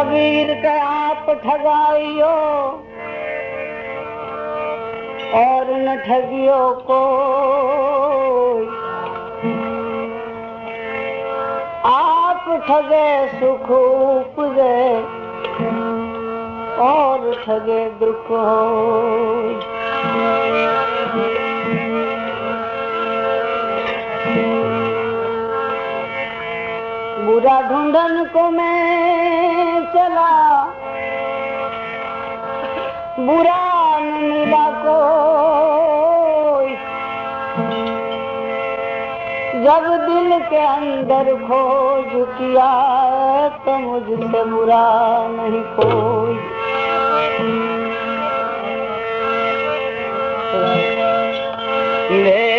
कबीर के आप ठगाइयो और न ठगियो को आप ठगे सुख उपजे और ठगे दुख होय बुरा ढूंढन को मैं जब दिल के अंदर खोज किया तो मुझसे बुरा नहीं कोई। मेरी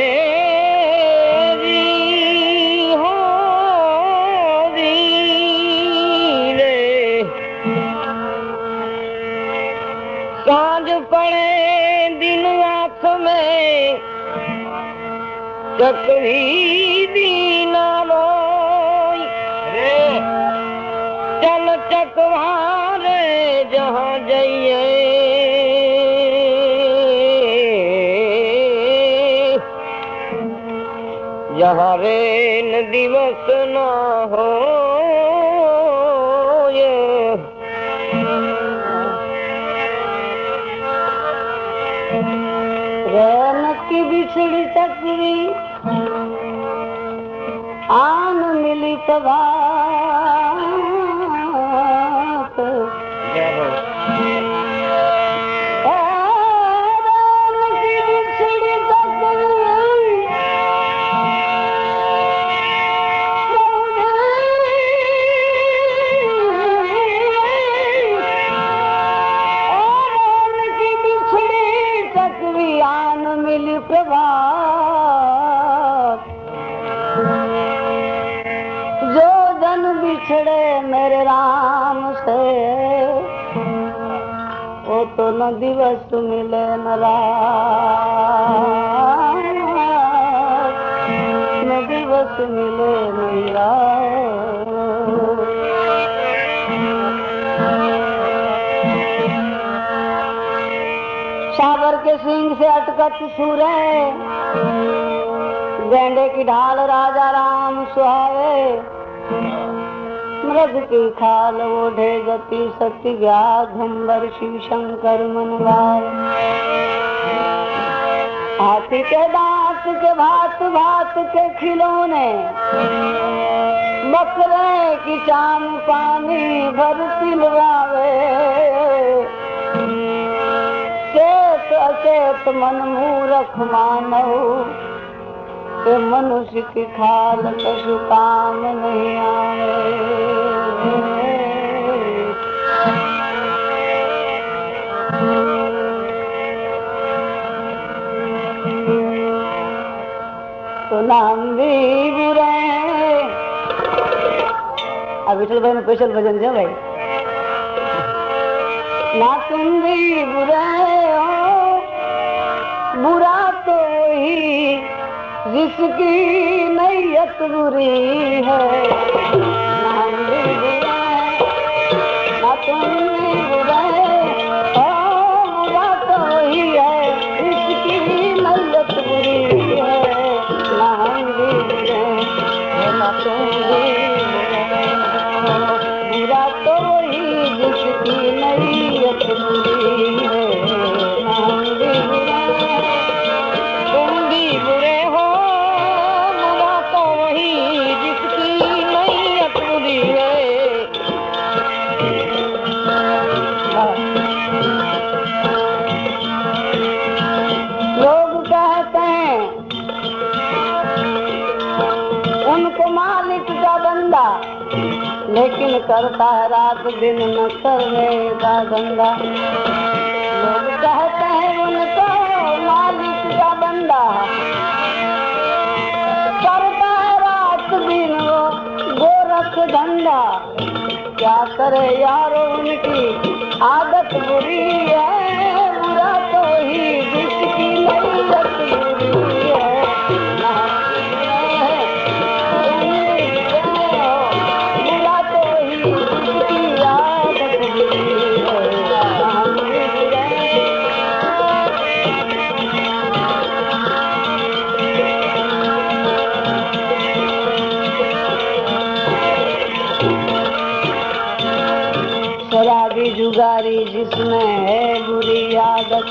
साँझ पड़े दिन आँख में चकरी दीना रोई रे चल चकवारे जहाँ जाइए नक्की बिछडी चकरी आन मिलित भा चकरियान मिली प्रभात जो जन बिछड़े मेरे राम से वो तो न दिवस मिले न रात। न दिवस मिले न रात के सिंह से अटकत सुरे गेंडे की ढाल राजा राम सुहावे मृग की खाल ओढ़े गति सत्य व्याघम्बर शिव शंकर मनवार हाथी के दांत के भात भात के खिलौने, बकरे की चाम पानी भर पिलवावे। सकत मन मूरख मानव ते मनुष्य की खाल कछु काम नहीं आए तो नांदी गिरे अब विठल भाई ने स्पेशल भजन दिया भाई। ना तुम भी बुरा जिसकी नैयत बुरी है। लेकिन करता है रात दिन न करने का धंधा लोग कहते हैं उनको मालिक का बंदा। करता है रात दिन वो गोरख धंधा। क्या करे यारो उनकी? आदत बुरी है बुरा तो ही यादी जुगारी जिसमें है बुरी आदत।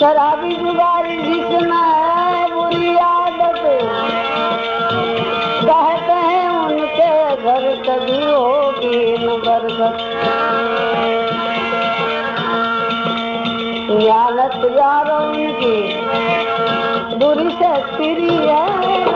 शराबी जुगारी जिसमें है बुरी आदत। कहते हैं उनके घर कभी होगी न बरकत। यानत यारों उनकी बुरी से है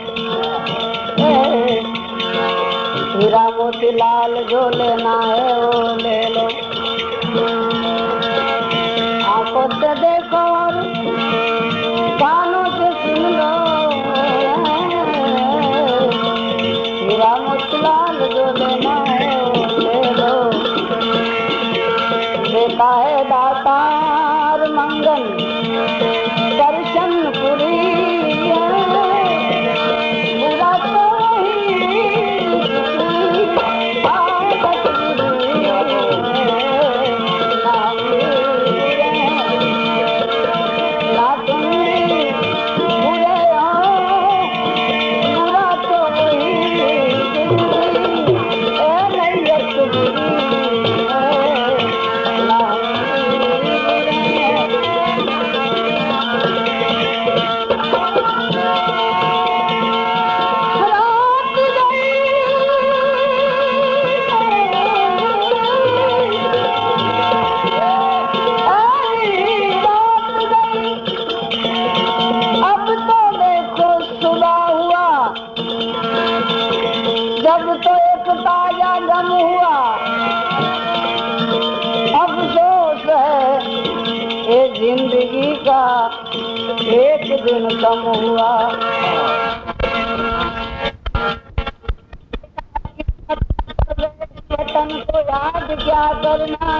লাল ঝোলে না ওলে লো আপদ দেখো कम हुआ वतन को याद क्या करना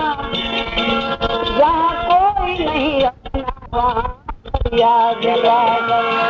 जहाँ कोई नहीं अपना वहाँ याद क्या करना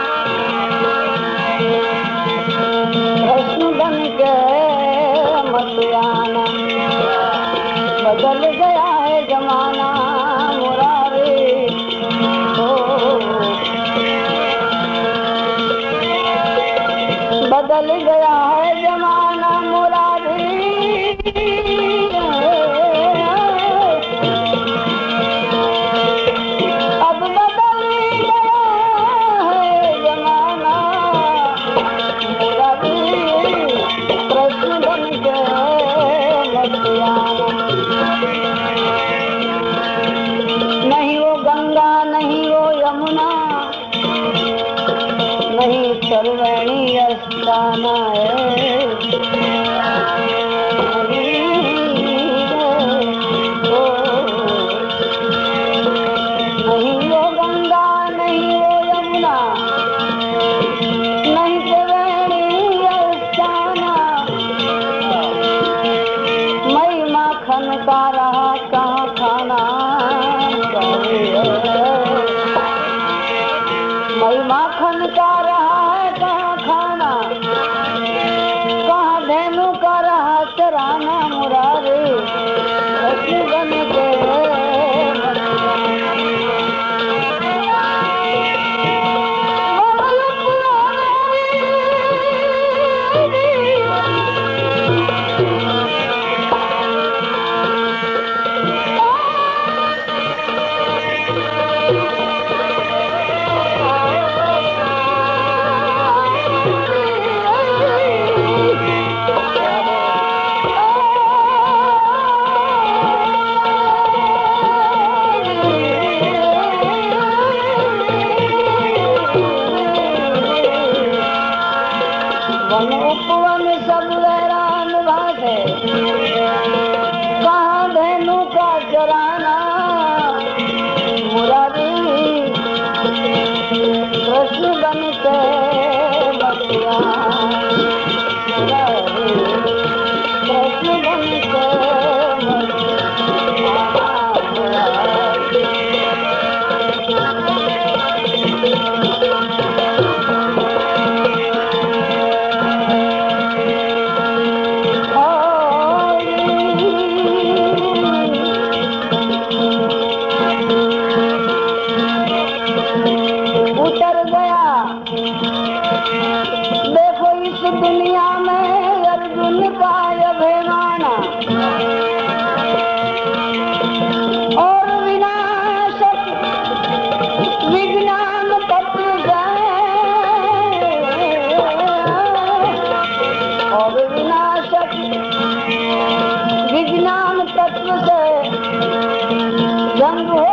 Oh, in.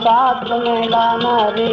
साथ में गाना रे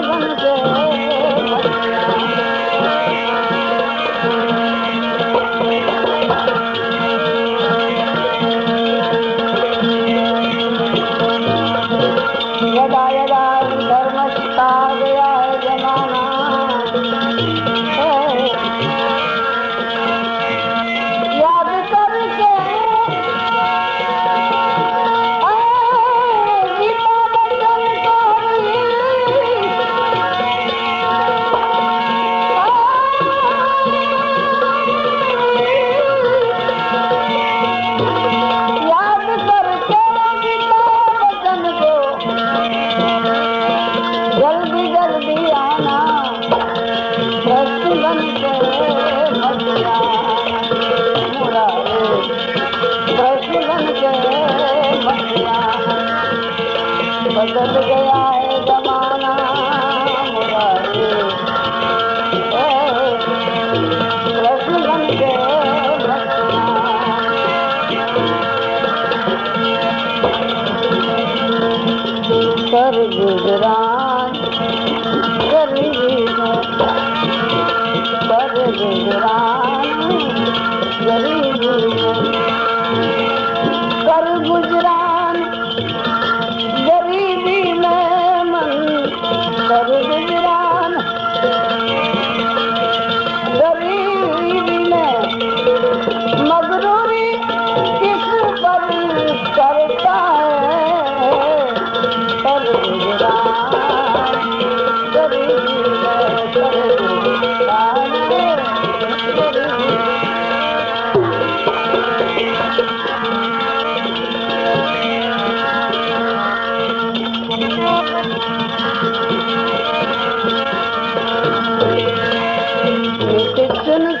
வாழ்க गुजरान ग़रीब पर गुजरान ग़रीब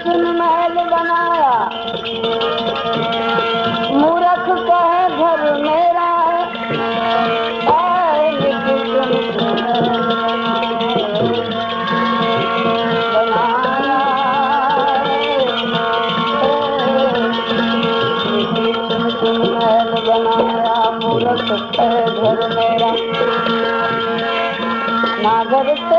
सु महल बायायाख कह घर में Vamos